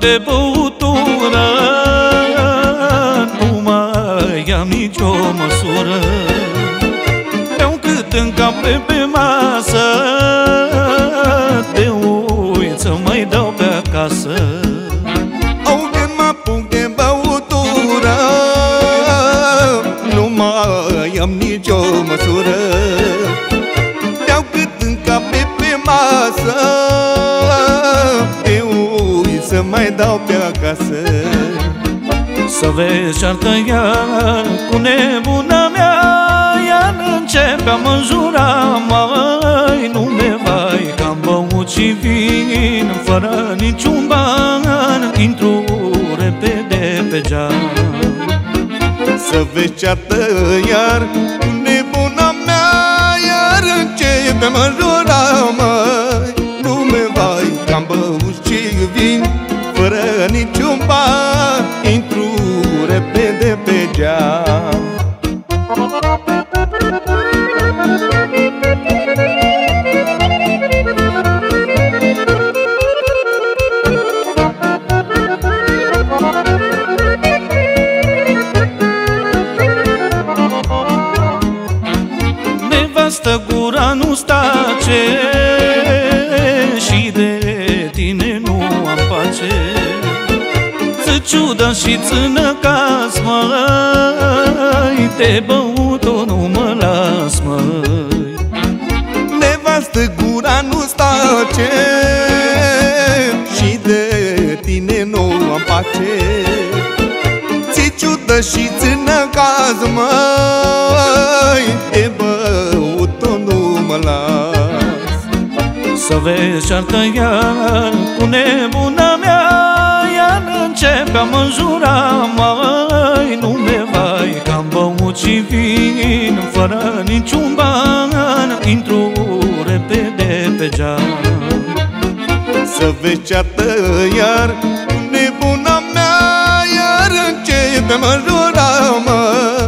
de băutură Nu mai am nicio măsură. Beau cât în cap pe, pe masă De uit să mai dau pe acasă. Au de mă apuc de băutură Nu mai am nicio măsură mai dau pe acasă. Să vezi ceartă iar cu nebuna mea Iar începe a mă înjura Mai nu me vai că am băut și vin Fără niciun ban Intru repede pe geam. Să vezi ceartă iar cu nebuna mea Iar începe mă jura, măi Nevastă gura nu stace Și de tine nu am pace. Ți ciudă și țână caz, măi Te băut nu mă las, măi. Nevastă gura nu stace Și de tine nu am pace. Ți ciudă și țină caz, măi Să vezi ceartă iar cu nebuna mea. Iar începe a mă înjura, mai Nu me vai că am băut și vin Fără niciun ban. Intru repede pe geam. Să vezi ceartă iar cu nebuna mea. Iar începe mă jura, măi